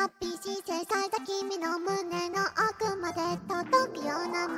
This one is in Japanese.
ハッピー人生咲いた君の胸の奥まで届くような